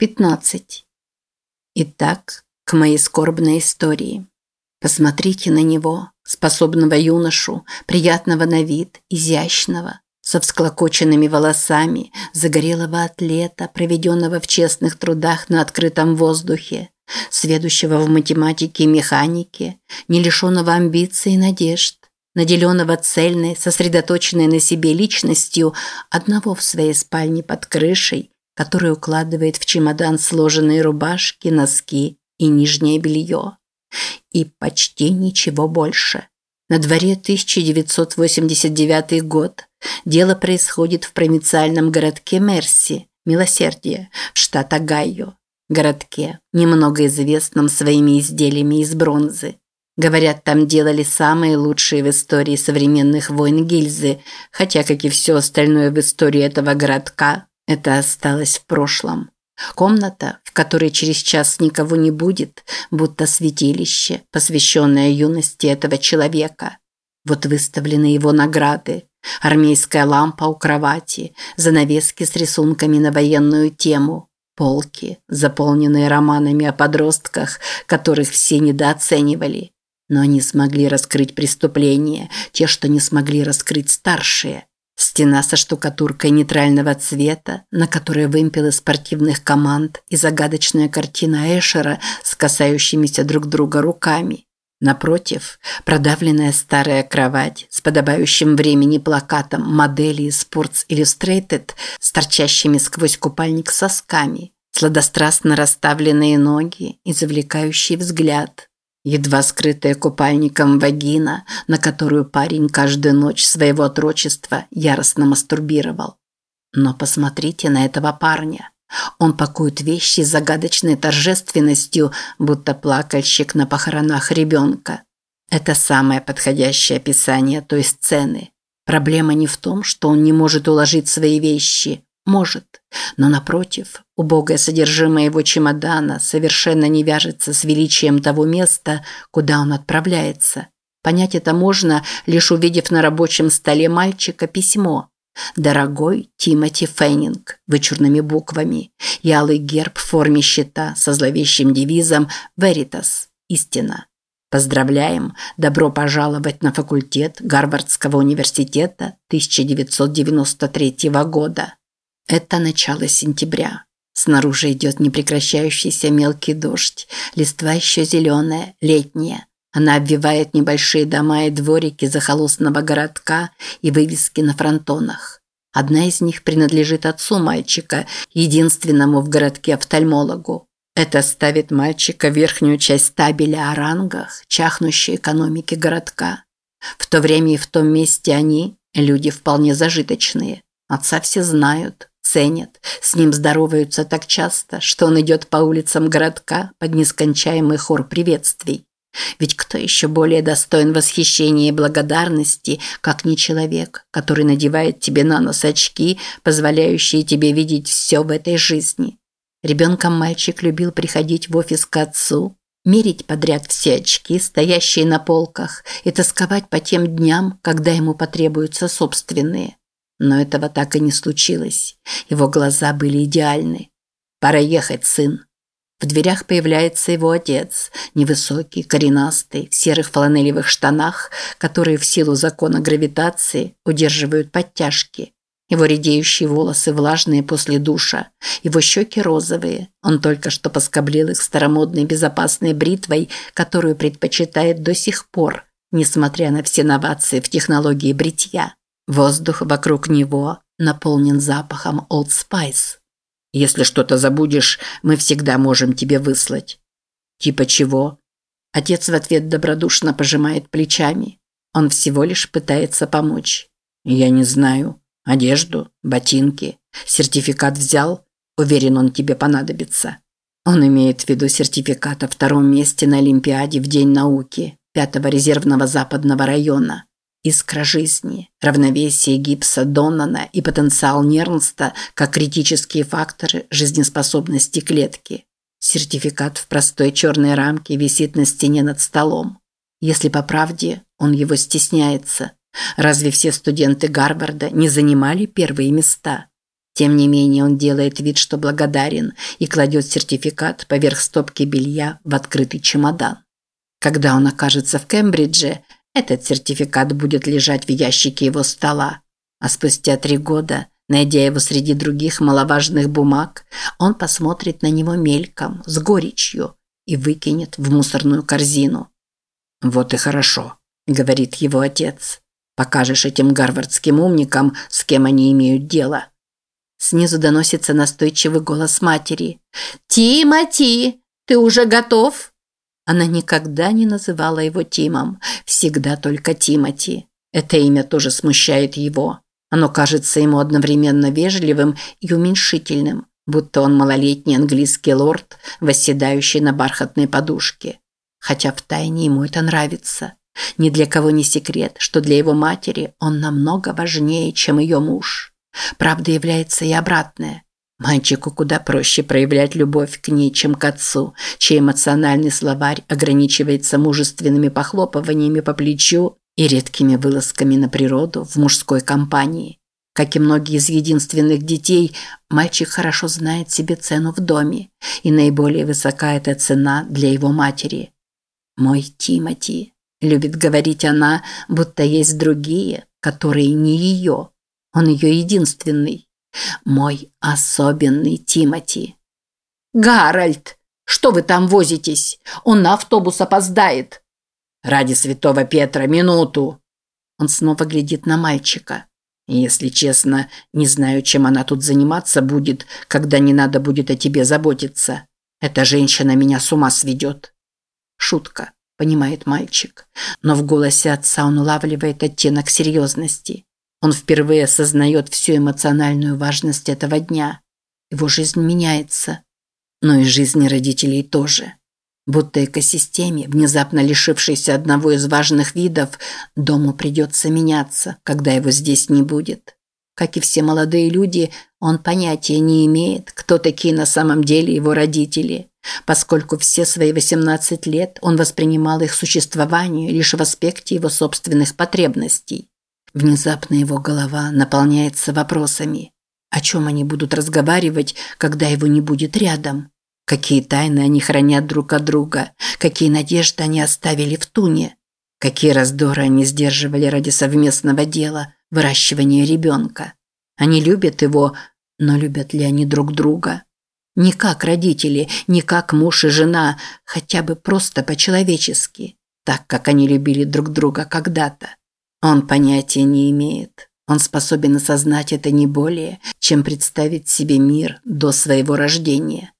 15. Итак, к моей скорбной истории. Посмотрите на него, способного юношу, приятного на вид, изящного, со всклокоченными волосами, загорелого атлета, проведенного в честных трудах на открытом воздухе, сведущего в математике и механике, не лишенного амбиций и надежд, наделенного цельной, сосредоточенной на себе личностью, одного в своей спальне под крышей, который укладывает в чемодан сложенные рубашки, носки и нижнее белье. И почти ничего больше. На дворе 1989 год. Дело происходит в провинциальном городке Мерси, Милосердие, штат Огайо. Городке, немного известном своими изделиями из бронзы. Говорят, там делали самые лучшие в истории современных войн гильзы, хотя, как и все остальное в истории этого городка, это осталось в прошлом. Комната, в которой через час никого не будет, будто святилище, посвященное юности этого человека. Вот выставлены его награды. Армейская лампа у кровати, занавески с рисунками на военную тему, полки, заполненные романами о подростках, которых все недооценивали. Но они смогли раскрыть преступления, те, что не смогли раскрыть старшие – Стена со штукатуркой нейтрального цвета, на которой вымпелы спортивных команд и загадочная картина Эшера с касающимися друг друга руками. Напротив, продавленная старая кровать с подобающим времени плакатом модели Sports Illustrated с торчащими сквозь купальник сосками, сладострастно расставленные ноги и завлекающий взгляд – Едва скрытая купальником вагина, на которую парень каждую ночь своего отрочества яростно мастурбировал. Но посмотрите на этого парня. Он пакует вещи с загадочной торжественностью, будто плакальщик на похоронах ребенка. Это самое подходящее описание той сцены. Проблема не в том, что он не может уложить свои вещи. Может. Но напротив, убогое содержимое его чемодана совершенно не вяжется с величием того места, куда он отправляется. Понять это можно, лишь увидев на рабочем столе мальчика письмо. «Дорогой Тимоти Феннинг» вычурными буквами и алый герб в форме щита со зловещим девизом «Veritas» – «Истина». Поздравляем! Добро пожаловать на факультет Гарвардского университета 1993 года. Это начало сентября. Снаружи идет непрекращающийся мелкий дождь, листва еще зеленая, летняя. Она обвивает небольшие дома и дворики захолустного городка и вывески на фронтонах. Одна из них принадлежит отцу мальчика, единственному в городке офтальмологу. Это ставит мальчика в верхнюю часть табеля о рангах, чахнущей экономики городка. В то время и в том месте они – люди вполне зажиточные. Отца все знают, ценят, с ним здороваются так часто, что он идет по улицам городка под нескончаемый хор приветствий. Ведь кто еще более достоин восхищения и благодарности, как не человек, который надевает тебе на нос очки, позволяющие тебе видеть все в этой жизни? Ребенком мальчик любил приходить в офис к отцу, мерить подряд все очки, стоящие на полках, и тосковать по тем дням, когда ему потребуются собственные. Но этого так и не случилось. Его глаза были идеальны. «Пора ехать, сын». В дверях появляется его отец, невысокий, коренастый, в серых фланелевых штанах, которые в силу закона гравитации удерживают подтяжки. Его редеющие волосы влажные после душа, его щеки розовые. Он только что поскоблил их старомодной безопасной бритвой, которую предпочитает до сих пор, несмотря на все новации в технологии бритья. Воздух вокруг него наполнен запахом Old Spice. Если что-то забудешь, мы всегда можем тебе выслать. Типа чего? Отец в ответ добродушно пожимает плечами. Он всего лишь пытается помочь. Я не знаю. Одежду, ботинки, сертификат взял. Уверен, он тебе понадобится. Он имеет в виду сертификат о втором месте на Олимпиаде в День науки пятого резервного западного района. Искра жизни, равновесие гипса Доннана и потенциал Нернста как критические факторы жизнеспособности клетки. Сертификат в простой черной рамке висит на стене над столом. Если по правде, он его стесняется. Разве все студенты Гарварда не занимали первые места? Тем не менее он делает вид, что благодарен, и кладет сертификат поверх стопки белья в открытый чемодан. Когда он окажется в Кембридже, этот сертификат будет лежать в ящике его стола. А спустя три года, найдя его среди других маловажных бумаг, он посмотрит на него мельком, с горечью, и выкинет в мусорную корзину. «Вот и хорошо», – говорит его отец. «Покажешь этим гарвардским умникам, с кем они имеют дело». Снизу доносится настойчивый голос матери. «Тимати, ты уже готов?» Она никогда не называла его Тимом, всегда только Тимати. Это имя тоже смущает его. Оно кажется ему одновременно вежливым и уменьшительным, будто он малолетний английский лорд, восседающий на бархатной подушке. Хотя втайне ему это нравится. Ни для кого не секрет, что для его матери он намного важнее, чем ее муж. Правда является и обратное. Мальчику куда проще проявлять любовь к ней, чем к отцу, чей эмоциональный словарь ограничивается мужественными похлопываниями по плечу и редкими вылазками на природу в мужской компании. Как и многие из единственных детей, мальчик хорошо знает себе цену в доме, и наиболее высока эта цена для его матери. «Мой Тимати», – любит говорить она, будто есть другие, которые не ее. Он ее единственный. Мой особенный Тимати. «Гарольд, что вы там возитесь? Он на автобус опоздает». «Ради святого Петра, минуту!» Он снова глядит на мальчика. «Если честно, не знаю, чем она тут заниматься будет, когда не надо будет о тебе заботиться. Эта женщина меня с ума сведет». Шутка, понимает мальчик. Но в голосе отца он улавливает оттенок серьезности. Он впервые осознает всю эмоциональную важность этого дня. Его жизнь меняется. Но и жизни родителей тоже. Будто экосистеме, внезапно лишившейся одного из важных видов, дому придется меняться, когда его здесь не будет. Как и все молодые люди, он понятия не имеет, кто такие на самом деле его родители, поскольку все свои 18 лет он воспринимал их существование лишь в аспекте его собственных потребностей. Внезапно его голова наполняется вопросами. О чем они будут разговаривать, когда его не будет рядом? Какие тайны они хранят друг от друга? Какие надежды они оставили в туне? Какие раздоры они сдерживали ради совместного дела – выращивания ребенка? Они любят его, но любят ли они друг друга? Не как родители, не как муж и жена, хотя бы просто по-человечески, так как они любили друг друга когда-то. Он понятия не имеет. Он способен осознать это не более, чем представить себе мир до своего рождения.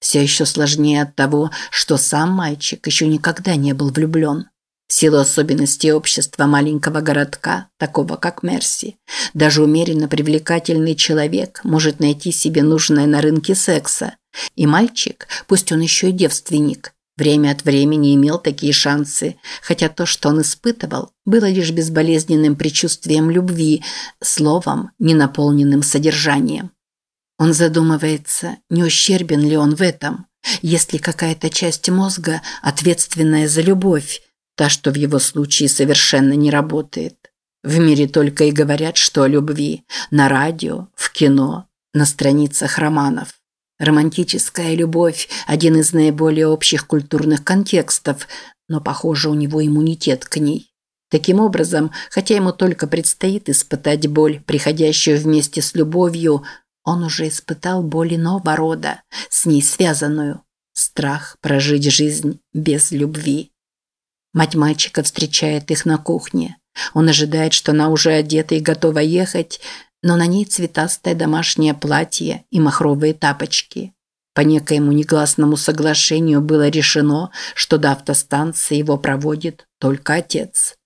Все еще сложнее от того, что сам мальчик еще никогда не был влюблен. В силу особенностей общества маленького городка, такого как Мерси, даже умеренно привлекательный человек может найти себе нужное на рынке секса. И мальчик, пусть он еще и девственник, Время от времени имел такие шансы, хотя то, что он испытывал, было лишь безболезненным предчувствием любви, словом, ненаполненным содержанием. Он задумывается, не ущербен ли он в этом, есть ли какая-то часть мозга, ответственная за любовь, та, что в его случае совершенно не работает. В мире только и говорят, что о любви, на радио, в кино, на страницах романов. Романтическая любовь – один из наиболее общих культурных контекстов, но, похоже, у него иммунитет к ней. Таким образом, хотя ему только предстоит испытать боль, приходящую вместе с любовью, он уже испытал боль иного рода, с ней связанную. Страх прожить жизнь без любви. Мать мальчика встречает их на кухне. Он ожидает, что она уже одета и готова ехать, но на ней цветастое домашнее платье и махровые тапочки. По некоему негласному соглашению было решено, что до автостанции его проводит только отец.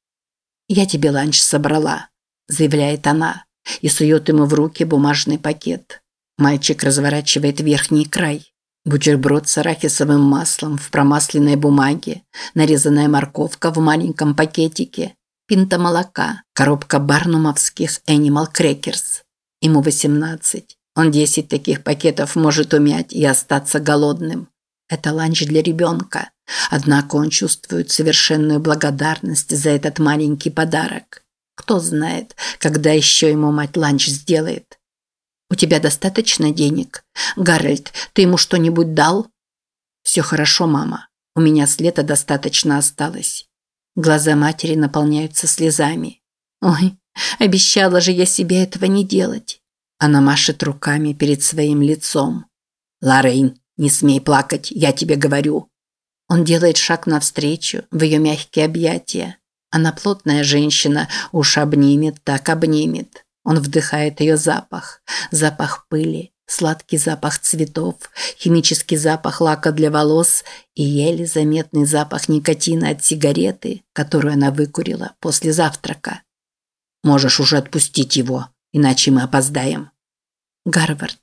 «Я тебе ланч собрала», – заявляет она, и сует ему в руки бумажный пакет. Мальчик разворачивает верхний край. Бутерброд с арахисовым маслом в промасленной бумаге, нарезанная морковка в маленьком пакетике, пинта молока, коробка барнумовских Animal Crackers. Ему 18. Он 10 таких пакетов может умять и остаться голодным. Это ланч для ребенка. Однако он чувствует совершенную благодарность за этот маленький подарок. Кто знает, когда еще ему мать ланч сделает. У тебя достаточно денег? Гарольд, ты ему что-нибудь дал? Все хорошо, мама. У меня с лета достаточно осталось. Глаза матери наполняются слезами. Ой, обещала же я себе этого не делать. Она машет руками перед своим лицом. Лоррейн, не смей плакать, я тебе говорю. Он делает шаг навстречу в ее мягкие объятия. Она плотная женщина, уж обнимет, так обнимет. Он вдыхает ее запах. Запах пыли, сладкий запах цветов, химический запах лака для волос и еле заметный запах никотина от сигареты, которую она выкурила после завтрака. «Можешь уже отпустить его, иначе мы опоздаем». «Гарвард.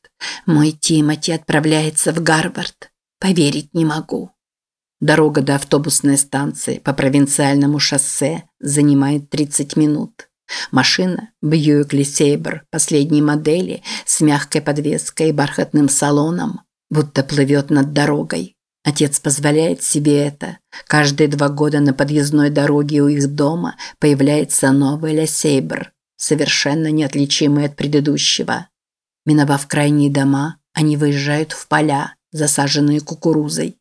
Мой Тимати отправляется в Гарвард. Поверить не могу». Дорога до автобусной станции по провинциальному шоссе занимает 30 минут. Машина Бьюик Лисейбер последней модели с мягкой подвеской и бархатным салоном будто плывет над дорогой. Отец позволяет себе это. Каждые два года на подъездной дороге у их дома появляется новый Лесейбер, совершенно неотличимый от предыдущего. Миновав крайние дома, они выезжают в поля, засаженные кукурузой.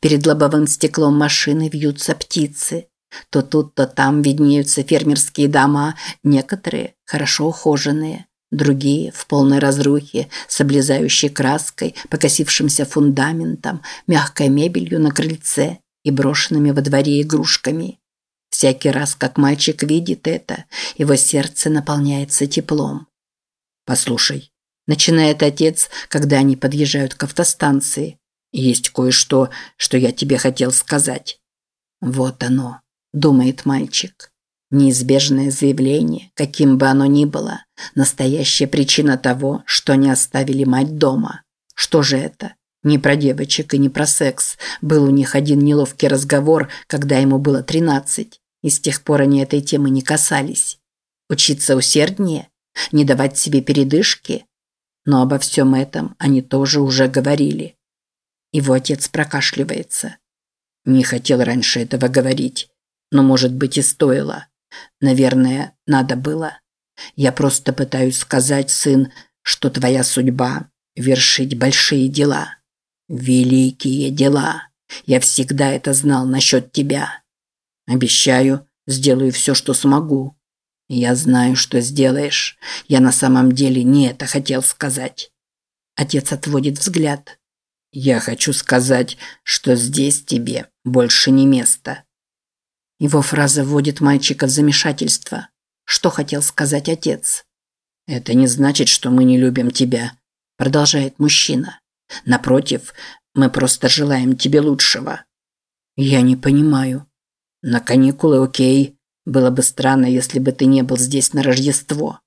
Перед лобовым стеклом машины вьются птицы. То тут, то там виднеются фермерские дома, некоторые хорошо ухоженные, другие в полной разрухе, с облезающей краской, покосившимся фундаментом, мягкой мебелью на крыльце и брошенными во дворе игрушками. Всякий раз, как мальчик видит это, его сердце наполняется теплом. «Послушай», – начинает отец, когда они подъезжают к автостанции, есть кое-что, что я тебе хотел сказать. Вот оно, думает мальчик. Неизбежное заявление, каким бы оно ни было, настоящая причина того, что они оставили мать дома. Что же это? Не про девочек и не про секс. Был у них один неловкий разговор, когда ему было тринадцать, и с тех пор они этой темы не касались. Учиться усерднее? Не давать себе передышки? Но обо всем этом они тоже уже говорили. Его отец прокашливается. Не хотел раньше этого говорить, но, может быть, и стоило. Наверное, надо было. Я просто пытаюсь сказать, сын, что твоя судьба – вершить большие дела. Великие дела. Я всегда это знал насчет тебя. Обещаю, сделаю все, что смогу. Я знаю, что сделаешь. Я на самом деле не это хотел сказать. Отец отводит взгляд. Я хочу сказать, что здесь тебе больше не место. Его фраза вводит мальчика в замешательство. Что хотел сказать отец? Это не значит, что мы не любим тебя, продолжает мужчина. Напротив, мы просто желаем тебе лучшего. Я не понимаю. На каникулы окей. Было бы странно, если бы ты не был здесь на Рождество.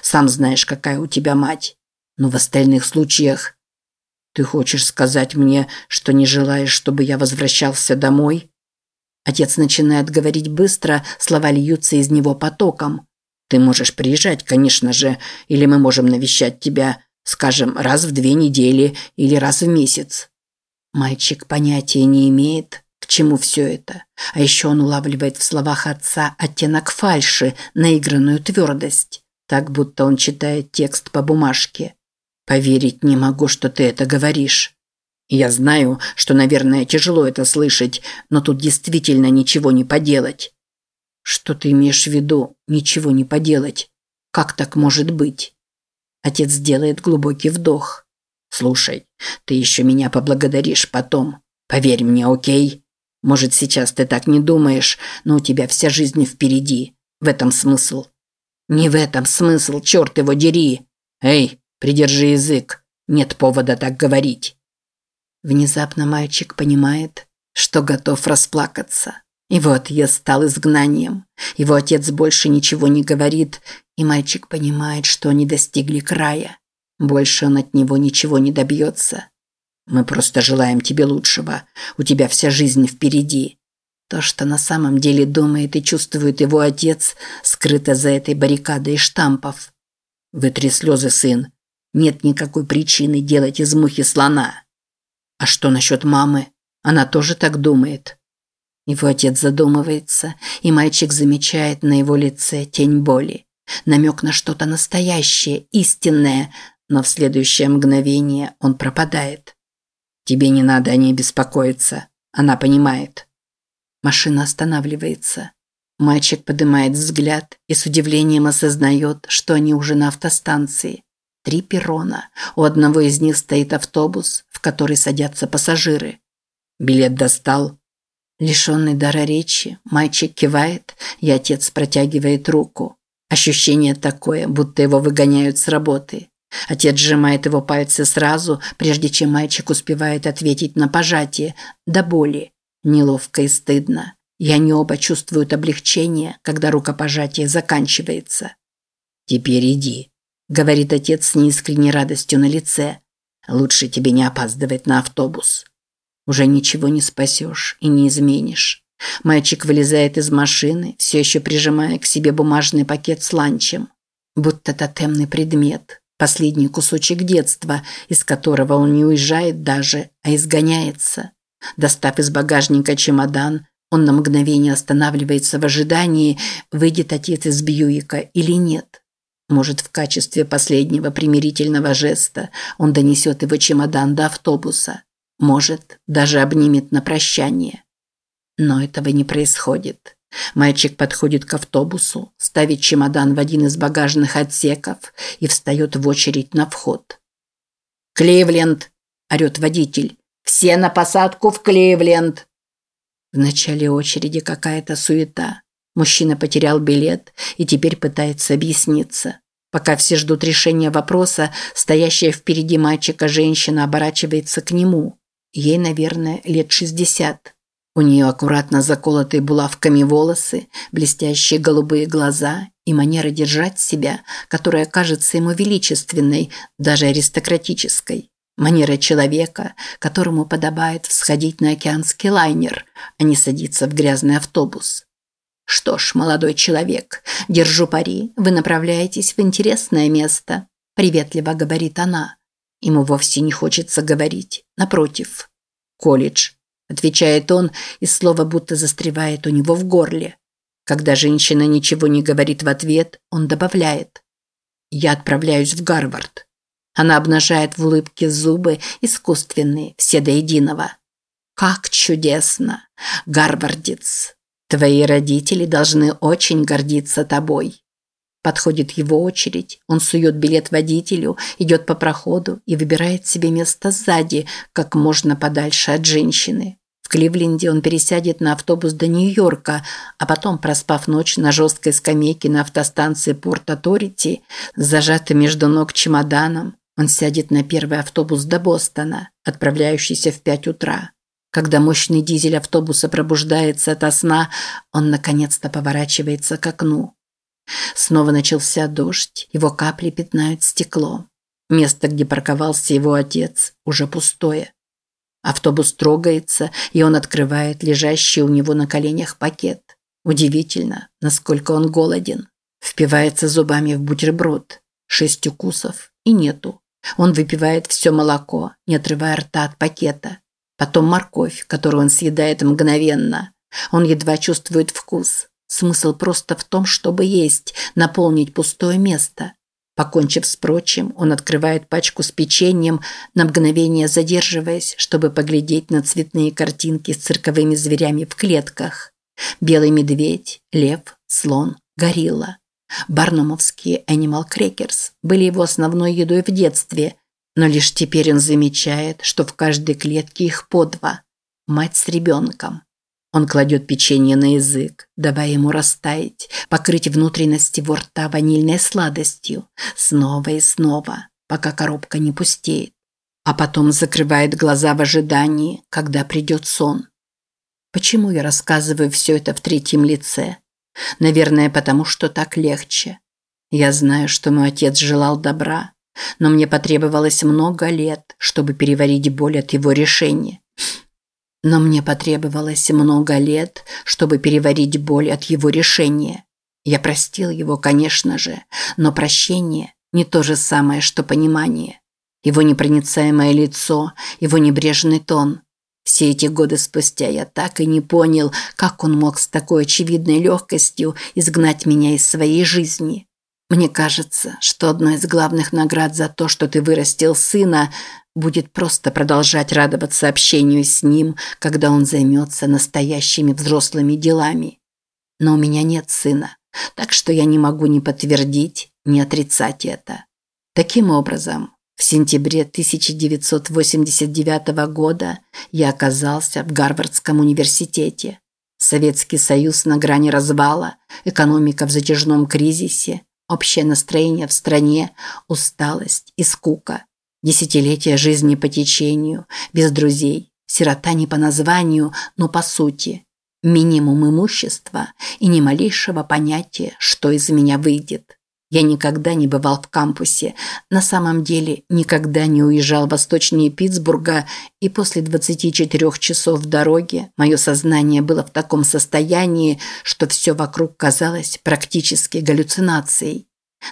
Сам знаешь, какая у тебя мать. Но в остальных случаях «Ты хочешь сказать мне, что не желаешь, чтобы я возвращался домой?» Отец начинает говорить быстро, слова льются из него потоком. «Ты можешь приезжать, конечно же, или мы можем навещать тебя, скажем, раз в две недели или раз в месяц». Мальчик понятия не имеет, к чему все это. А еще он улавливает в словах отца оттенок фальши, наигранную твердость. Так, будто он читает текст по бумажке. Поверить не могу, что ты это говоришь. Я знаю, что, наверное, тяжело это слышать, но тут действительно ничего не поделать. Что ты имеешь в виду, ничего не поделать? Как так может быть? Отец делает глубокий вдох. Слушай, ты еще меня поблагодаришь потом. Поверь мне, окей? Может, сейчас ты так не думаешь, но у тебя вся жизнь впереди. В этом смысл. Не в этом смысл, черт его дери. Эй, Придержи язык. Нет повода так говорить. Внезапно мальчик понимает, что готов расплакаться. Его отъезд стал изгнанием. Его отец больше ничего не говорит, и мальчик понимает, что они достигли края. Больше он от него ничего не добьется. Мы просто желаем тебе лучшего. У тебя вся жизнь впереди. То, что на самом деле думает и чувствует его отец, скрыто за этой баррикадой штампов. Вытри слезы, сын. Нет никакой причины делать из мухи слона. А что насчет мамы? Она тоже так думает. Его отец задумывается, и мальчик замечает на его лице тень боли. Намек на что-то настоящее, истинное, но в следующее мгновение он пропадает. Тебе не надо о ней беспокоиться. Она понимает. Машина останавливается. Мальчик поднимает взгляд и с удивлением осознает, что они уже на автостанции. Три перрона. У одного из них стоит автобус, в который садятся пассажиры. Билет достал. Лишенный дара речи, мальчик кивает, и отец протягивает руку. Ощущение такое, будто его выгоняют с работы. Отец сжимает его пальцы сразу, прежде чем мальчик успевает ответить на пожатие, до боли. Неловко и стыдно. И они оба чувствуют облегчение, когда рукопожатие заканчивается. «Теперь иди», – говорит отец с неискренней радостью на лице. «Лучше тебе не опаздывать на автобус». Уже ничего не спасешь и не изменишь. Мальчик вылезает из машины, все еще прижимая к себе бумажный пакет с ланчем. Будто тотемный предмет, последний кусочек детства, из которого он не уезжает даже, а изгоняется. Достав из багажника чемодан, он на мгновение останавливается в ожидании, выйдет отец из Бьюика или нет. Может, в качестве последнего примирительного жеста он донесет его чемодан до автобуса. Может, даже обнимет на прощание. Но этого не происходит. Мальчик подходит к автобусу, ставит чемодан в один из багажных отсеков и встает в очередь на вход. «Кливленд!» – орет водитель. Все на посадку в Кливленд!» В начале очереди какая-то суета. Мужчина потерял билет и теперь пытается объясниться. Пока все ждут решения вопроса, стоящая впереди мальчика женщина оборачивается к нему. Ей, наверное, лет шестьдесят. У нее аккуратно заколотые булавками волосы, блестящие голубые глаза и манера держать себя, которая кажется ему величественной, даже аристократической. Манера человека, которому подобает всходить на океанский лайнер, а не садиться в грязный автобус. Что ж, молодой человек, держу пари, вы направляетесь в интересное место, приветливо говорит она. Ему вовсе не хочется говорить, напротив. Колледж, отвечает он, и слово будто застревает у него в горле. Когда женщина ничего не говорит в ответ, он добавляет: "Я отправляюсь в Гарвард". Она обнажает в улыбке зубы, искусственные, все до единого. Как чудесно! Гарвардец! Твои родители должны очень гордиться тобой. Подходит его очередь, он сует билет водителю, идет по проходу и выбирает себе место сзади, как можно подальше от женщины. В Кливленде он пересядет на автобус до Нью-Йорка, а потом, проспав ночь на жесткой скамейке на автостанции Порт-Аторити, зажатый между ног чемоданом, он сядет на первый автобус до Бостона, отправляющийся в пять утра. Когда мощный дизель автобуса пробуждается ото сна, он наконец-то поворачивается к окну. Снова начался дождь, его капли пятнают стекло. Место, где парковался его отец, уже пустое. Автобус трогается, и он открывает лежащий у него на коленях пакет. Удивительно, насколько он голоден. Впивается зубами в бутерброд. Шесть укусов и нету. Он выпивает все молоко, не отрывая рта от пакета. Потом морковь, которую он съедает мгновенно. Он едва чувствует вкус. Смысл просто в том, чтобы есть, наполнить пустое место. Покончив с прочим, он открывает пачку с печеньем, на мгновение задерживаясь, чтобы поглядеть на цветные картинки с цирковыми зверями в клетках. Белый медведь, лев, слон, горилла. Барнумовские Animal Crackers были его основной едой в детстве, но лишь теперь он замечает, что в каждой клетке их по два. Мать с ребенком. Он кладет печенье на язык, давая ему растаять, покрыть внутренности его рта ванильной сладостью, снова и снова, пока коробка не пустеет. А потом закрывает глаза в ожидании, когда придет сон. Почему я рассказываю все это в третьем лице? Наверное, потому что так легче. Я знаю, что мой отец желал добра, но мне потребовалось много лет, чтобы переварить боль от его решения. Но мне потребовалось много лет, чтобы переварить боль от его решения. Я простил его, конечно же, но прощение не то же самое, что понимание. Его непроницаемое лицо, его небрежный тон, все эти годы спустя я так и не понял, как он мог с такой очевидной легкостью изгнать меня из своей жизни. Мне кажется, что одной из главных наград за то, что ты вырастил сына, будет просто продолжать радоваться общению с ним, когда он займется настоящими взрослыми делами. Но у меня нет сына, так что я не могу ни подтвердить, ни отрицать это. Таким образом, в сентябре 1989 года я оказался в Гарвардском университете. Советский Союз на грани развала, экономика в затяжном кризисе, общее настроение в стране, усталость и скука. Десятилетия жизни по течению, без друзей, сирота не по названию, но по сути. Минимум имущества и ни малейшего понятия, что из меня выйдет. Я никогда не бывал в кампусе, на самом деле никогда не уезжал восточнее Питтсбурга, и после 24 часов в дороге мое сознание было в таком состоянии, что все вокруг казалось практически галлюцинацией.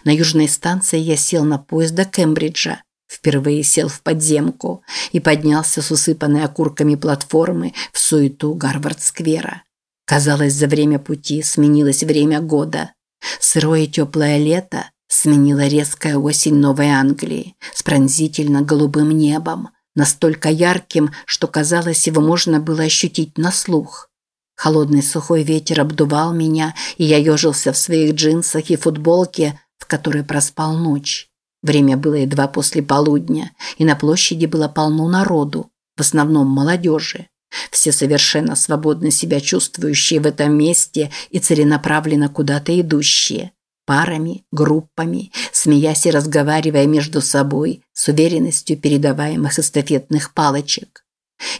На южной станции я сел на поезд до Кембриджа, впервые сел в подземку и поднялся с усыпанной окурками платформы в суету Гарвард-сквера. Казалось, за время пути сменилось время года – Сырое теплое лето сменила резкая осень Новой Англии с пронзительно голубым небом, настолько ярким, что казалось, его можно было ощутить на слух. Холодный сухой ветер обдувал меня, и я ежился в своих джинсах и футболке, в которой проспал ночь. Время было едва после полудня, и на площади было полно народу, в основном молодежи. Все совершенно свободно себя чувствующие в этом месте и целенаправленно куда-то идущие. Парами, группами, смеясь и разговаривая между собой с уверенностью передаваемых эстафетных палочек.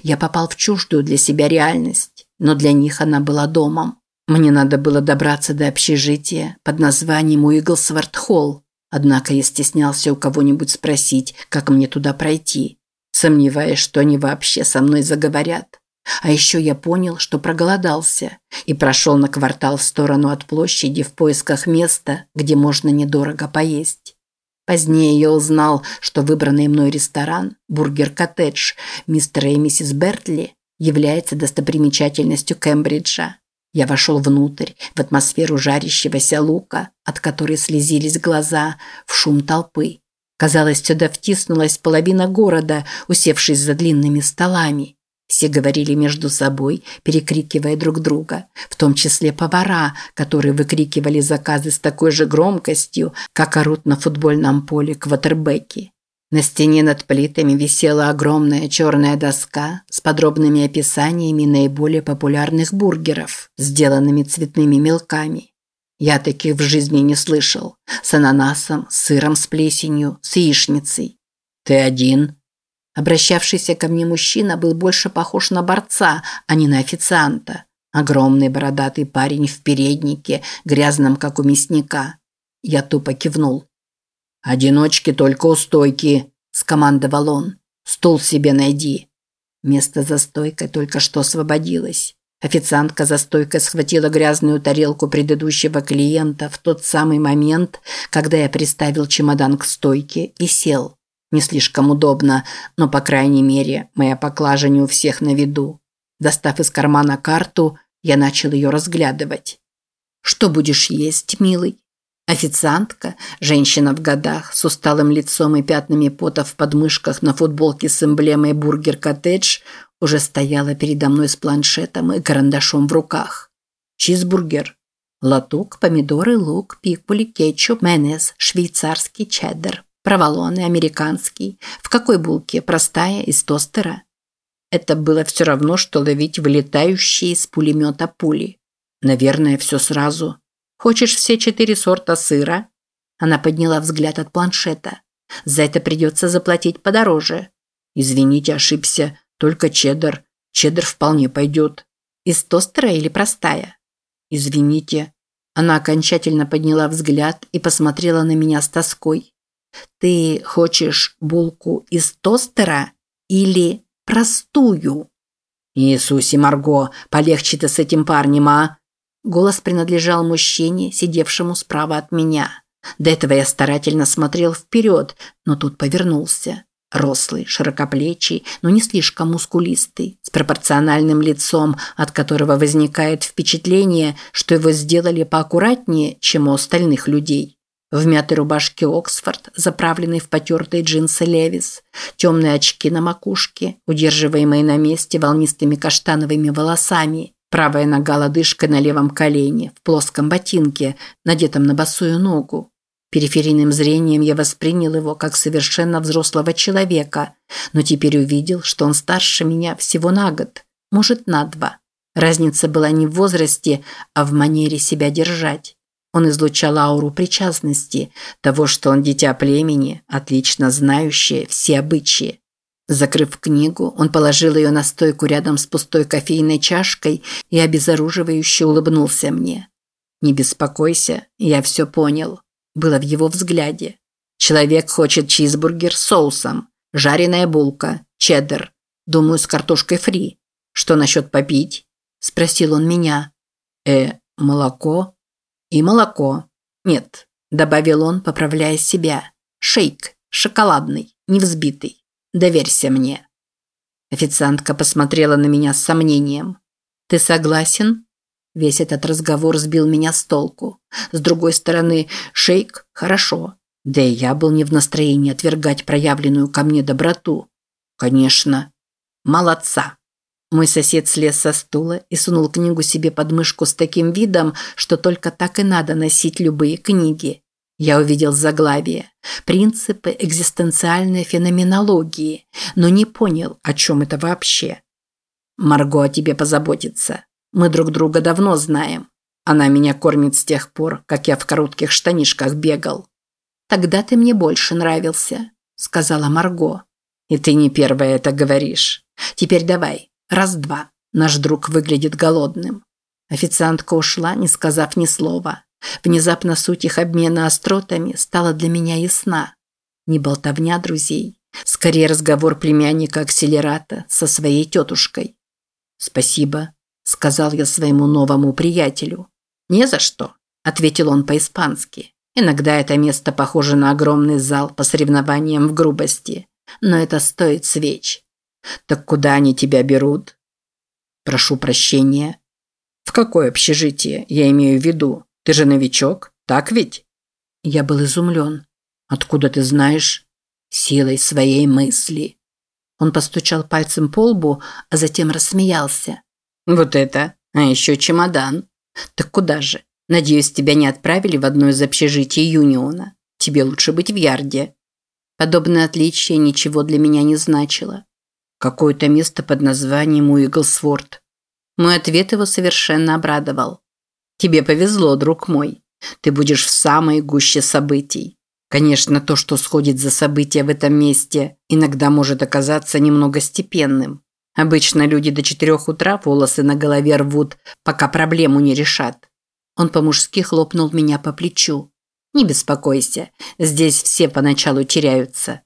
Я попал в чуждую для себя реальность, но для них она была домом. Мне надо было добраться до общежития под названием Уиглсворт-Холл, однако я стеснялся у кого-нибудь спросить, как мне туда пройти, сомневаясь, что они вообще со мной заговорят. А еще я понял, что проголодался и прошел на квартал в сторону от площади в поисках места, где можно недорого поесть. Позднее я узнал, что выбранный мной ресторан «Бургер-коттедж» мистера и миссис Бертли является достопримечательностью Кембриджа. Я вошел внутрь, в атмосферу жарящегося лука, от которой слезились глаза, в шум толпы. Казалось, сюда втиснулась половина города, усевшись за длинными столами. Все говорили между собой, перекрикивая друг друга, в том числе повара, которые выкрикивали заказы с такой же громкостью, как орут на футбольном поле квотербеки. На стене над плитами висела огромная черная доска с подробными описаниями наиболее популярных бургеров, сделанными цветными мелками. Я таких в жизни не слышал. С ананасом, сыром с плесенью, с яичницей. «Ты один?» Обращавшийся ко мне мужчина был больше похож на борца, а не на официанта. Огромный бородатый парень в переднике, грязном, как у мясника. Я тупо кивнул. «Одиночки только у стойки», – скомандовал он. «Стул себе найди». Место за стойкой только что освободилось. Официантка за стойкой схватила грязную тарелку предыдущего клиента в тот самый момент, когда я приставил чемодан к стойке и сел. Не слишком удобно, но, по крайней мере, моя поклажа не у всех на виду. Достав из кармана карту, я начал ее разглядывать. «Что будешь есть, милый?» Официантка, женщина в годах, с усталым лицом и пятнами пота в подмышках на футболке с эмблемой «Бургер Коттедж», уже стояла передо мной с планшетом и карандашом в руках. Чизбургер. Латук, помидоры, лук, пикпули, кетчуп, майонез, швейцарский чеддер. Проволоны, американский. В какой булке? Простая, из тостера? Это было все равно, что ловить вылетающие из пулемета пули. Наверное, все сразу. Хочешь все четыре сорта сыра? Она подняла взгляд от планшета. За это придется заплатить подороже. Извините, ошибся. Только чеддер. Чеддер вполне пойдет. Из тостера или простая? Извините. Она окончательно подняла взгляд и посмотрела на меня с тоской. Ты хочешь булку из тостера или простую? Иисусе, Марго, полегче-то с этим парнем, а? Голос принадлежал мужчине, сидевшему справа от меня. До этого я старательно смотрел вперед, но тут повернулся. Рослый, широкоплечий, но не слишком мускулистый, с пропорциональным лицом, от которого возникает впечатление, что его сделали поаккуратнее, чем у остальных людей. В мятой рубашке Оксфорд, заправленной в потертые джинсы Левис, темные очки на макушке, удерживаемые на месте волнистыми каштановыми волосами, правая нога лодыжкой на левом колене, в плоском ботинке, надетом на босую ногу. Периферийным зрением я воспринял его как совершенно взрослого человека, но теперь увидел, что он старше меня всего на год, может, на два. Разница была не в возрасте, а в манере себя держать. Он излучал ауру причастности, того, что он дитя племени, отлично знающее все обычаи. Закрыв книгу, он положил ее на стойку рядом с пустой кофейной чашкой и обезоруживающе улыбнулся мне. «Не беспокойся, я все понял», – было в его взгляде. «Человек хочет чизбургер с соусом, жареная булка, чеддер, думаю, с картошкой фри. Что насчет попить?» – спросил он меня. «Э, молоко?» «И молоко. Нет», – добавил он, поправляя себя. «Шейк, шоколадный, невзбитый. Доверься мне». Официантка посмотрела на меня с сомнением. «Ты согласен?» Весь этот разговор сбил меня с толку. С другой стороны, шейк – хорошо. Да и я был не в настроении отвергать проявленную ко мне доброту. Конечно. Молодца. Мой сосед слез со стула и сунул книгу себе под мышку с таким видом, что только так и надо носить любые книги. Я увидел заглавие «Принципы экзистенциальной феноменологии», но не понял, о чем это вообще. «Марго о тебе позаботится. Мы друг друга давно знаем. Она меня кормит с тех пор, как я в коротких штанишках бегал». «Тогда ты мне больше нравился», – сказала Марго. «И ты не первая это говоришь. Теперь давай, Раз-два. Наш друг выглядит голодным. Официантка ушла, не сказав ни слова. Внезапно суть их обмена остротами стала для меня ясна. Не болтовня друзей. Скорее разговор племянника Акселерата со своей тетушкой. «Спасибо», – сказал я своему новому приятелю. «Не за что», – ответил он по-испански. «Иногда это место похоже на огромный зал по соревнованиям в грубости, но это стоит свеч. Так куда они тебя берут? Прошу прощения. В какое общежитие, я имею в виду? Ты же новичок, так ведь? Я был изумлен. Откуда ты знаешь? Силой своей мысли. Он постучал пальцем по лбу, а затем рассмеялся. Вот это, а еще чемодан. Так куда же? Надеюсь, тебя не отправили в одно из общежитий Юниона. Тебе лучше быть в Ярде. Подобное отличие ничего для меня не значило. Какое-то место под названием Уиглсворт. Мой ответ его совершенно обрадовал. Тебе повезло, друг мой. Ты будешь в самой гуще событий. Конечно, то, что сходит за события в этом месте, иногда может оказаться немного степенным. Обычно люди до четырех утра волосы на голове рвут, пока проблему не решат. Он по-мужски хлопнул меня по плечу. «Не беспокойся, здесь все поначалу теряются.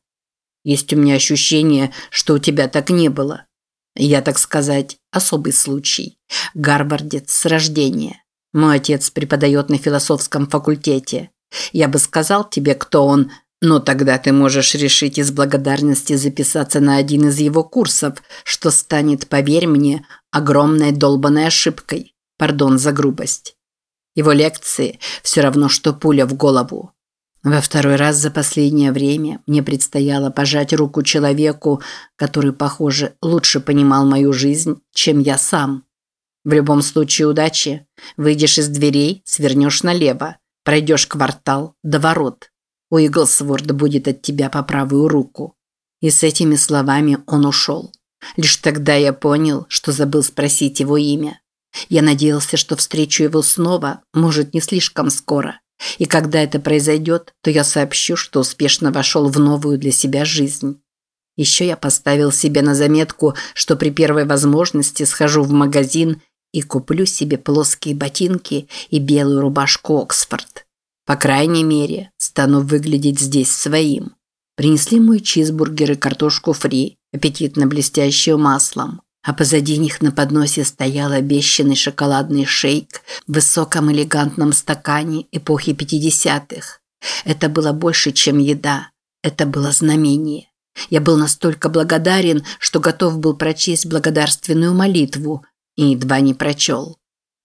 Есть у меня ощущение, что у тебя так не было. Я, так сказать, особый случай. Гарвардец с рождения. Мой отец преподает на философском факультете. Я бы сказал тебе, кто он, но тогда ты можешь решить из благодарности записаться на один из его курсов, что станет, поверь мне, огромной долбанной ошибкой. Пардон за грубость. Его лекции все равно, что пуля в голову. Во второй раз за последнее время мне предстояло пожать руку человеку, который, похоже, лучше понимал мою жизнь, чем я сам. В любом случае удачи. Выйдешь из дверей, свернешь налево, пройдешь квартал до ворот. У Иглсворд будет от тебя по правую руку. И с этими словами он ушел. Лишь тогда я понял, что забыл спросить его имя. Я надеялся, что встречу его снова, может, не слишком скоро. И когда это произойдет, то я сообщу, что успешно вошел в новую для себя жизнь. Еще я поставил себе на заметку, что при первой возможности схожу в магазин и куплю себе плоские ботинки и белую рубашку Оксфорд. По крайней мере, стану выглядеть здесь своим. Принесли мой чизбургер и картошку фри, аппетитно блестящую маслом а позади них на подносе стоял обещанный шоколадный шейк в высоком элегантном стакане эпохи 50-х. Это было больше, чем еда. Это было знамение. Я был настолько благодарен, что готов был прочесть благодарственную молитву и едва не прочел.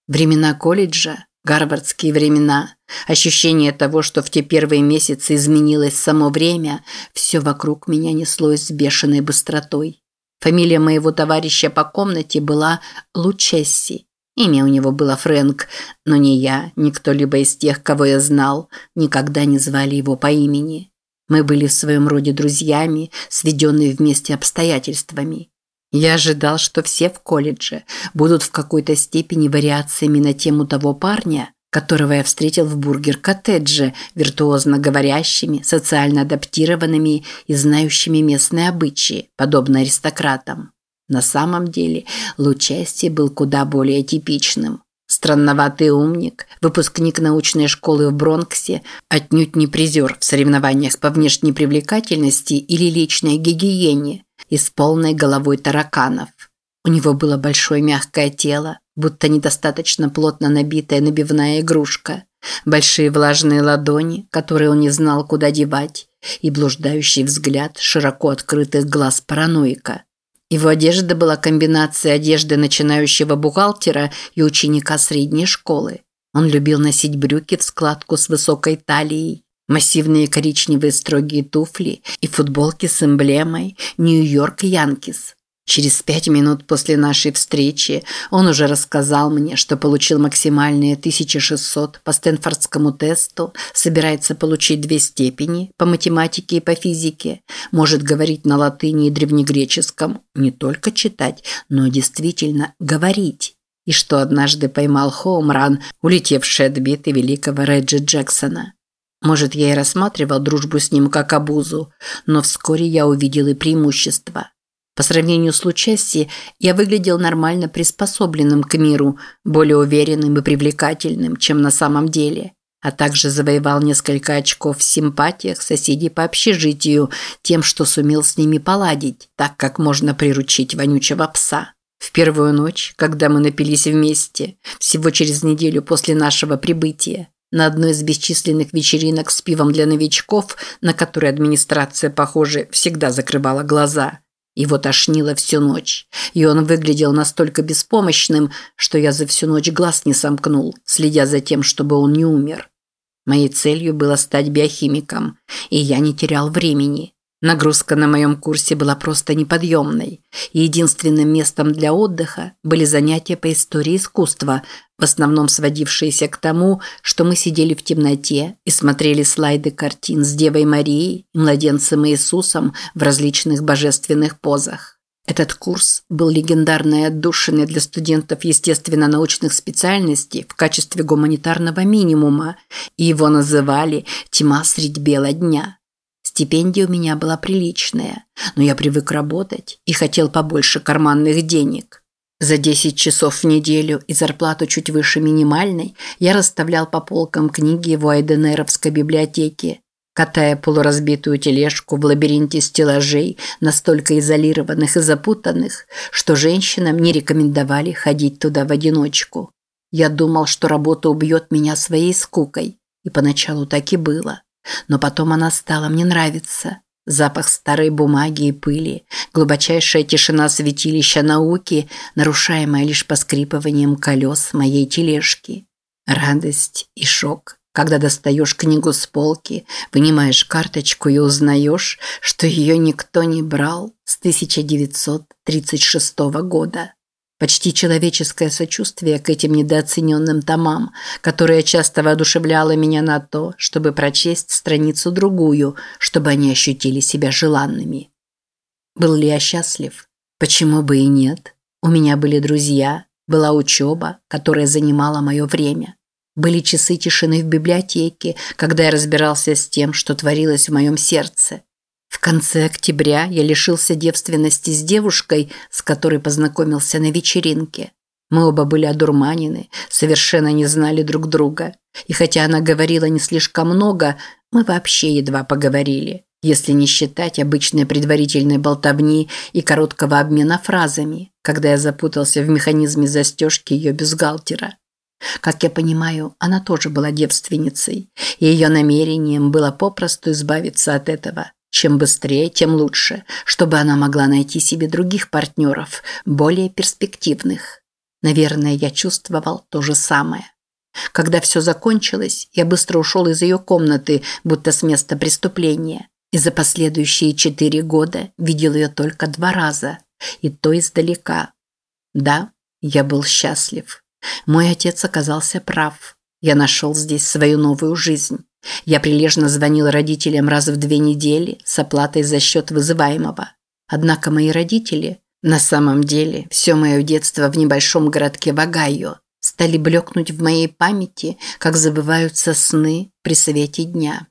Времена колледжа Гарвардские времена, ощущение того, что в те первые месяцы изменилось само время, все вокруг меня неслось с бешеной быстротой. Фамилия моего товарища по комнате была Лучесси. Имя у него было Фрэнк, но ни я, ни кто-либо из тех, кого я знал, никогда не звали его по имени. Мы были в своем роде друзьями, сведенные вместе обстоятельствами. Я ожидал, что все в колледже будут в какой-то степени вариациями на тему того парня, которого я встретил в бургер-коттедже, виртуозно говорящими, социально адаптированными и знающими местные обычаи, подобно аристократам. На самом деле Лучасти был куда более типичным. Странноватый умник, выпускник научной школы в Бронксе, отнюдь не призер в соревнованиях по внешней привлекательности или личной гигиене – и с полной головой тараканов. У него было большое мягкое тело, будто недостаточно плотно набитая набивная игрушка, большие влажные ладони, которые он не знал, куда девать, и блуждающий взгляд широко открытых глаз параноика. Его одежда была комбинацией одежды начинающего бухгалтера и ученика средней школы. Он любил носить брюки в складку с высокой талией, Массивные коричневые строгие туфли и футболки с эмблемой «Нью-Йорк Янкис». Через пять минут после нашей встречи он уже рассказал мне, что получил максимальные 1600 по Стэнфордскому тесту, собирается получить две степени по математике и по физике, может говорить на латыни и древнегреческом, не только читать, но действительно говорить. И что однажды поймал хоумран, улетевший от биты великого Реджи Джексона. Может, я и рассматривал дружбу с ним как обузу, но вскоре я увидел и преимущества. По сравнению с Лучесси, я выглядел нормально приспособленным к миру, более уверенным и привлекательным, чем на самом деле, а также завоевал несколько очков в симпатиях соседей по общежитию тем, что сумел с ними поладить, так как можно приручить вонючего пса. В первую ночь, когда мы напились вместе, всего через неделю после нашего прибытия, на одной из бесчисленных вечеринок с пивом для новичков, на которые администрация, похоже, всегда закрывала глаза. Его тошнило всю ночь, и он выглядел настолько беспомощным, что я за всю ночь глаз не сомкнул, следя за тем, чтобы он не умер. Моей целью было стать биохимиком, и я не терял времени. Нагрузка на моем курсе была просто неподъемной, и единственным местом для отдыха были занятия по истории искусства, в основном сводившиеся к тому, что мы сидели в темноте и смотрели слайды картин с Девой Марией и младенцем Иисусом в различных божественных позах. Этот курс был легендарной отдушиной для студентов естественно-научных специальностей в качестве гуманитарного минимума, и его называли «Тьма средь бела дня». Стипендия у меня была приличная, но я привык работать и хотел побольше карманных денег. За 10 часов в неделю и зарплату чуть выше минимальной я расставлял по полкам книги в Айденеровской библиотеке, катая полуразбитую тележку в лабиринте стеллажей, настолько изолированных и запутанных, что женщинам не рекомендовали ходить туда в одиночку. Я думал, что работа убьет меня своей скукой, и поначалу так и было. Но потом она стала мне нравиться. Запах старой бумаги и пыли, глубочайшая тишина святилища науки, нарушаемая лишь поскрипыванием колес моей тележки. Радость и шок, когда достаешь книгу с полки, вынимаешь карточку и узнаешь, что ее никто не брал с 1936 года. Почти человеческое сочувствие к этим недооцененным томам, которое часто воодушевляло меня на то, чтобы прочесть страницу другую, чтобы они ощутили себя желанными. Был ли я счастлив? Почему бы и нет? У меня были друзья, была учеба, которая занимала мое время. Были часы тишины в библиотеке, когда я разбирался с тем, что творилось в моем сердце. В конце октября я лишился девственности с девушкой, с которой познакомился на вечеринке. Мы оба были одурманены, совершенно не знали друг друга. И хотя она говорила не слишком много, мы вообще едва поговорили, если не считать обычной предварительной болтовни и короткого обмена фразами, когда я запутался в механизме застежки ее бюстгальтера. Как я понимаю, она тоже была девственницей, и ее намерением было попросту избавиться от этого – чем быстрее, тем лучше, чтобы она могла найти себе других партнеров, более перспективных. Наверное, я чувствовал то же самое. Когда все закончилось, я быстро ушел из ее комнаты, будто с места преступления. И за последующие четыре года видел ее только два раза. И то издалека. Да, я был счастлив. Мой отец оказался прав. Я нашел здесь свою новую жизнь. Я прилежно звонил родителям раз в две недели с оплатой за счет вызываемого. Однако мои родители, на самом деле, все мое детство в небольшом городке Вагайо, стали блекнуть в моей памяти, как забываются сны при свете дня.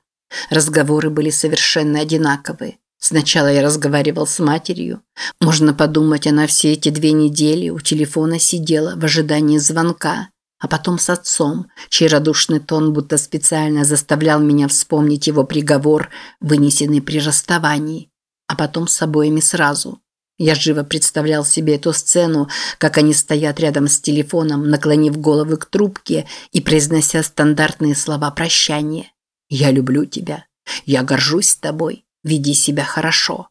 Разговоры были совершенно одинаковые. Сначала я разговаривал с матерью. Можно подумать, она все эти две недели у телефона сидела в ожидании звонка. А потом с отцом, чей радушный тон будто специально заставлял меня вспомнить его приговор, вынесенный при расставании. А потом с обоими сразу. Я живо представлял себе эту сцену, как они стоят рядом с телефоном, наклонив головы к трубке и произнося стандартные слова прощания. «Я люблю тебя. Я горжусь тобой. Веди себя хорошо».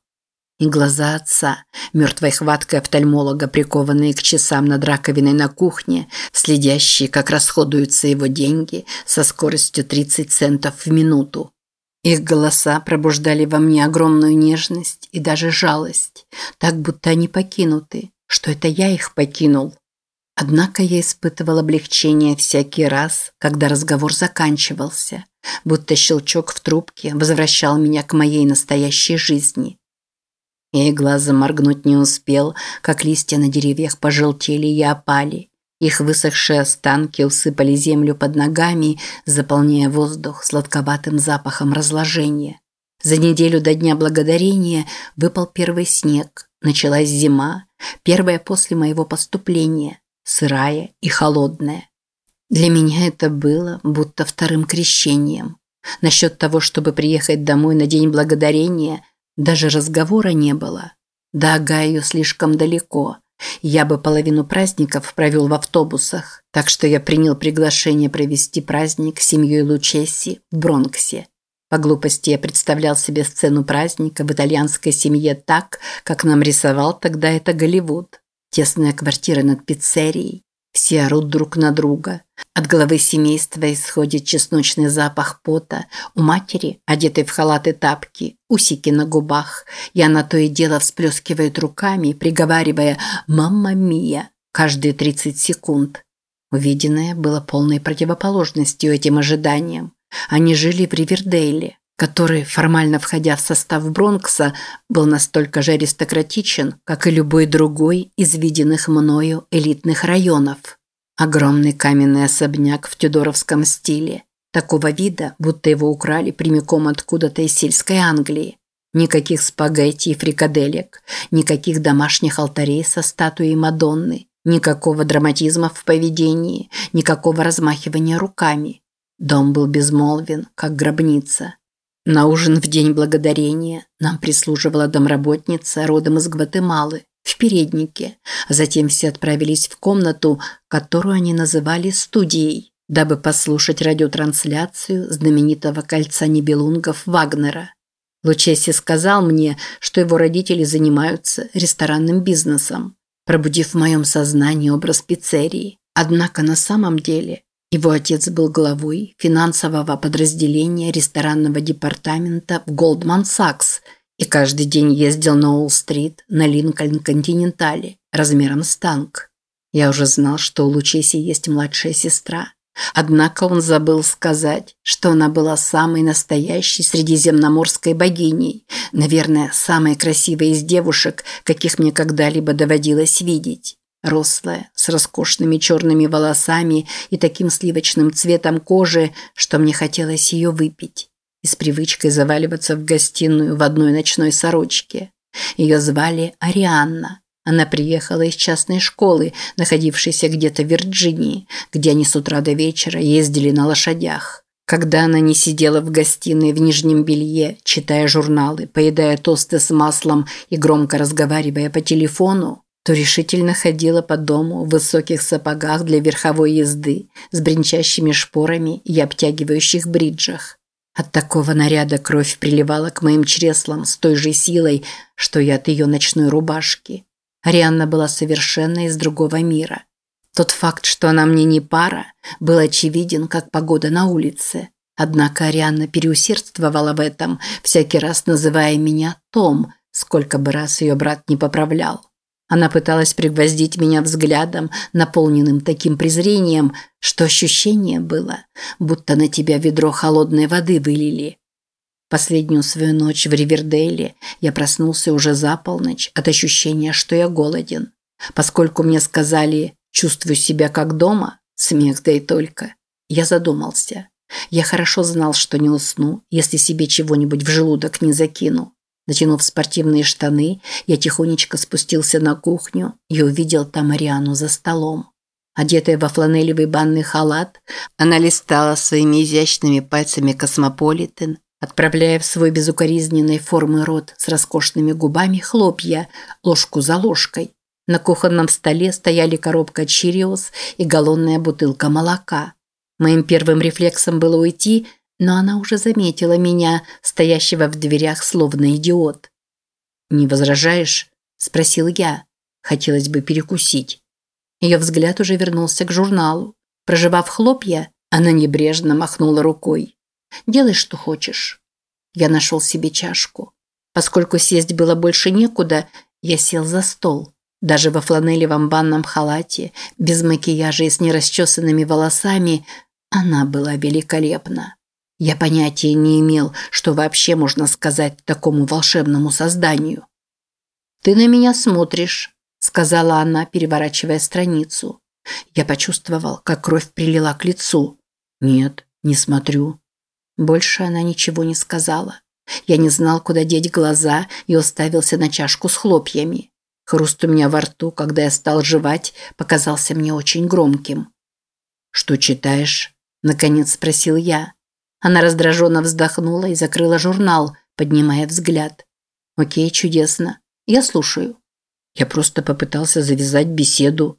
И глаза отца, мертвой хваткой офтальмолога, прикованные к часам над раковиной на кухне, следящие, как расходуются его деньги со скоростью 30 центов в минуту. Их голоса пробуждали во мне огромную нежность и даже жалость, так будто они покинуты, что это я их покинул. Однако я испытывал облегчение всякий раз, когда разговор заканчивался, будто щелчок в трубке возвращал меня к моей настоящей жизни. Я и глазом моргнуть не успел, как листья на деревьях пожелтели и опали. Их высохшие останки усыпали землю под ногами, заполняя воздух сладковатым запахом разложения. За неделю до Дня Благодарения выпал первый снег, началась зима, первая после моего поступления, сырая и холодная. Для меня это было будто вторым крещением. Насчет того, чтобы приехать домой на День Благодарения, даже разговора не было. До Агаю слишком далеко. Я бы половину праздников провел в автобусах, так что я принял приглашение провести праздник с семьей Лучесси в Бронксе. По глупости я представлял себе сцену праздника в итальянской семье так, как нам рисовал тогда это Голливуд. Тесная квартира над пиццерией, все орут друг на друга. От головы семейства исходит чесночный запах пота. У матери, одетой в халаты тапки, усики на губах. И она то и дело всплескивает руками, приговаривая «Мамма мия» каждые 30 секунд. Увиденное было полной противоположностью этим ожиданиям. Они жили в Ривердейле, который, формально входя в состав Бронкса, был настолько же аристократичен, как и любой другой из виденных мною элитных районов. Огромный каменный особняк в тюдоровском стиле, такого вида, будто его украли прямиком откуда-то из сельской Англии. Никаких спагетти и фрикаделек, никаких домашних алтарей со статуей Мадонны, никакого драматизма в поведении, никакого размахивания руками. Дом был безмолвен, как гробница. На ужин в День Благодарения нам прислуживала домработница родом из Гватемалы в переднике, а затем все отправились в комнату, которую они называли студией, дабы послушать радиотрансляцию знаменитого кольца небелунгов Вагнера. Лучеси сказал мне, что его родители занимаются ресторанным бизнесом, пробудив в моем сознании образ пиццерии. Однако на самом деле его отец был главой финансового подразделения ресторанного департамента в Goldman Sachs и каждый день ездил на Уолл-стрит на Линкольн-Континентале размером с танк. Я уже знал, что у Лучеси есть младшая сестра. Однако он забыл сказать, что она была самой настоящей средиземноморской богиней, наверное, самой красивой из девушек, каких мне когда-либо доводилось видеть. Рослая, с роскошными черными волосами и таким сливочным цветом кожи, что мне хотелось ее выпить. И с привычкой заваливаться в гостиную в одной ночной сорочке. Ее звали Арианна. Она приехала из частной школы, находившейся где-то в Вирджинии, где они с утра до вечера ездили на лошадях. Когда она не сидела в гостиной в нижнем белье, читая журналы, поедая тосты с маслом и громко разговаривая по телефону, то решительно ходила по дому в высоких сапогах для верховой езды с бренчащими шпорами и обтягивающих бриджах. От такого наряда кровь приливала к моим чреслам с той же силой, что и от ее ночной рубашки. Арианна была совершенно из другого мира. Тот факт, что она мне не пара, был очевиден, как погода на улице. Однако Арианна переусердствовала в этом, всякий раз называя меня Том, сколько бы раз ее брат не поправлял. Она пыталась пригвоздить меня взглядом, наполненным таким презрением, что ощущение было, будто на тебя ведро холодной воды вылили. Последнюю свою ночь в Ривердейле я проснулся уже за полночь от ощущения, что я голоден. Поскольку мне сказали «чувствую себя как дома», смех да и только, я задумался. Я хорошо знал, что не усну, если себе чего-нибудь в желудок не закину. Натянув спортивные штаны, я тихонечко спустился на кухню и увидел там Ариану за столом. Одетая во фланелевый банный халат, она листала своими изящными пальцами космополитен, отправляя в свой безукоризненной формы рот с роскошными губами хлопья, ложку за ложкой. На кухонном столе стояли коробка чириос и галлонная бутылка молока. Моим первым рефлексом было уйти, но она уже заметила меня, стоящего в дверях словно идиот. «Не возражаешь?» – спросил я. Хотелось бы перекусить. Ее взгляд уже вернулся к журналу. Проживав хлопья, она небрежно махнула рукой. «Делай, что хочешь». Я нашел себе чашку. Поскольку сесть было больше некуда, я сел за стол. Даже во фланелевом банном халате, без макияжа и с нерасчесанными волосами – она была великолепна. Я понятия не имел, что вообще можно сказать такому волшебному созданию. «Ты на меня смотришь», – сказала она, переворачивая страницу. Я почувствовал, как кровь прилила к лицу. «Нет, не смотрю». Больше она ничего не сказала. Я не знал, куда деть глаза и уставился на чашку с хлопьями. Хруст у меня во рту, когда я стал жевать, показался мне очень громким. «Что читаешь?» Наконец спросил я. Она раздраженно вздохнула и закрыла журнал, поднимая взгляд. «Окей, чудесно. Я слушаю». Я просто попытался завязать беседу.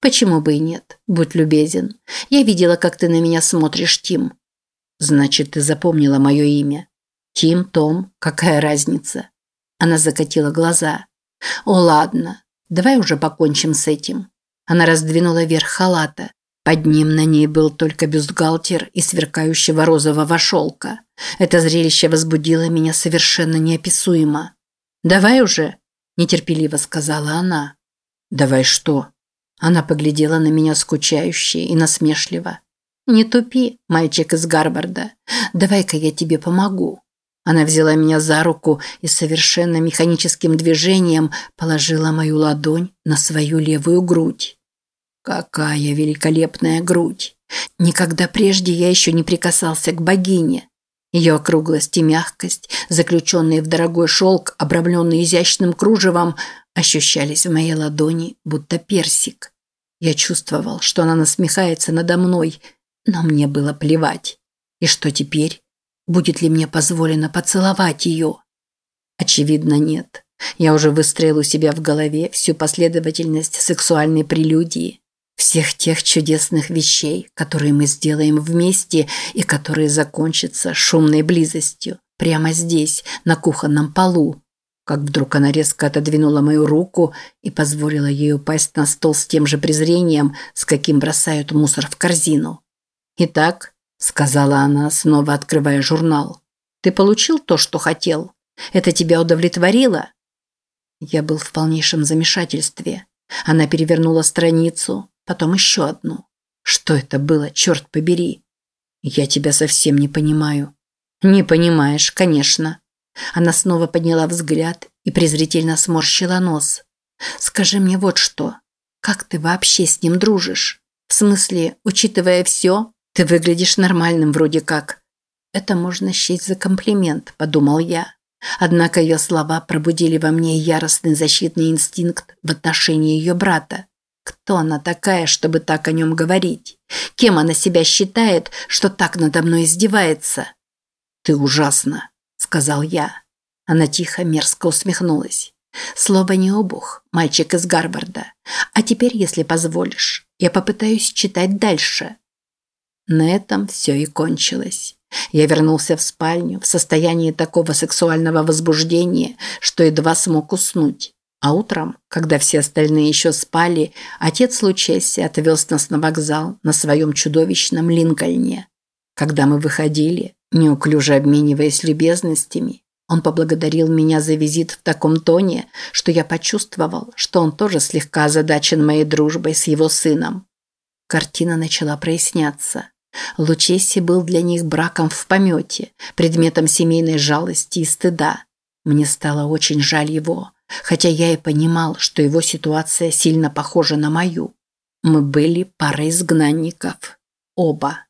«Почему бы и нет? Будь любезен. Я видела, как ты на меня смотришь, Тим». «Значит, ты запомнила мое имя?» «Тим, Том, какая разница?» Она закатила глаза. «О, ладно. Давай уже покончим с этим». Она раздвинула верх халата. Под ним на ней был только бюстгальтер из сверкающего розового шелка. Это зрелище возбудило меня совершенно неописуемо. «Давай уже», – нетерпеливо сказала она. «Давай что?» Она поглядела на меня скучающе и насмешливо. «Не тупи, мальчик из Гарварда. Давай-ка я тебе помогу». Она взяла меня за руку и совершенно механическим движением положила мою ладонь на свою левую грудь. Какая великолепная грудь! Никогда прежде я еще не прикасался к богине. Ее округлость и мягкость, заключенные в дорогой шелк, обрамленные изящным кружевом, ощущались в моей ладони, будто персик. Я чувствовал, что она насмехается надо мной, но мне было плевать. И что теперь? Будет ли мне позволено поцеловать ее? Очевидно, нет. Я уже выстроил у себя в голове всю последовательность сексуальной прелюдии всех тех чудесных вещей, которые мы сделаем вместе и которые закончатся шумной близостью прямо здесь, на кухонном полу. Как вдруг она резко отодвинула мою руку и позволила ей упасть на стол с тем же презрением, с каким бросают мусор в корзину. «Итак», – сказала она, снова открывая журнал, – «ты получил то, что хотел? Это тебя удовлетворило?» Я был в полнейшем замешательстве. Она перевернула страницу, потом еще одну. Что это было, черт побери? Я тебя совсем не понимаю. Не понимаешь, конечно. Она снова подняла взгляд и презрительно сморщила нос. Скажи мне вот что. Как ты вообще с ним дружишь? В смысле, учитывая все, ты выглядишь нормальным вроде как. Это можно счесть за комплимент, подумал я. Однако ее слова пробудили во мне яростный защитный инстинкт в отношении ее брата. Кто она такая, чтобы так о нем говорить? Кем она себя считает, что так надо мной издевается? «Ты ужасна», – сказал я. Она тихо, мерзко усмехнулась. Слово не обух, мальчик из Гарварда. А теперь, если позволишь, я попытаюсь читать дальше. На этом все и кончилось. Я вернулся в спальню в состоянии такого сексуального возбуждения, что едва смог уснуть. А утром, когда все остальные еще спали, отец Лучесси отвез нас на вокзал на своем чудовищном Линкольне. Когда мы выходили, неуклюже обмениваясь любезностями, он поблагодарил меня за визит в таком тоне, что я почувствовал, что он тоже слегка озадачен моей дружбой с его сыном. Картина начала проясняться. Лучесси был для них браком в помете, предметом семейной жалости и стыда. Мне стало очень жаль его, хотя я и понимал, что его ситуация сильно похожа на мою. Мы были парой изгнанников. Оба.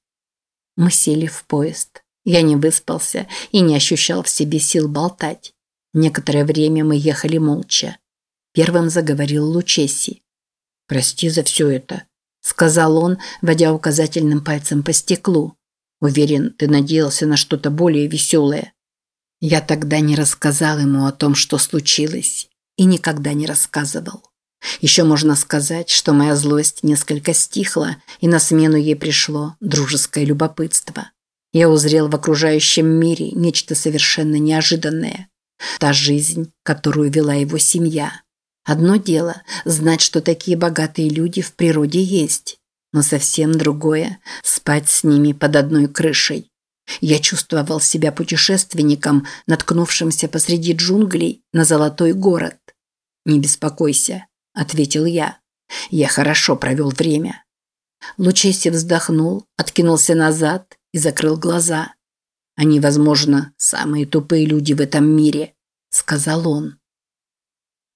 Мы сели в поезд. Я не выспался и не ощущал в себе сил болтать. Некоторое время мы ехали молча. Первым заговорил Лучеси. «Прости за все это», – сказал он, водя указательным пальцем по стеклу. «Уверен, ты надеялся на что-то более веселое». Я тогда не рассказал ему о том, что случилось, и никогда не рассказывал. Еще можно сказать, что моя злость несколько стихла, и на смену ей пришло дружеское любопытство. Я узрел в окружающем мире нечто совершенно неожиданное. Та жизнь, которую вела его семья. Одно дело – знать, что такие богатые люди в природе есть, но совсем другое – спать с ними под одной крышей. Я чувствовал себя путешественником, наткнувшимся посреди джунглей на золотой город. «Не беспокойся», – ответил я. «Я хорошо провел время». Лучеси вздохнул, откинулся назад и закрыл глаза. «Они, возможно, самые тупые люди в этом мире», – сказал он.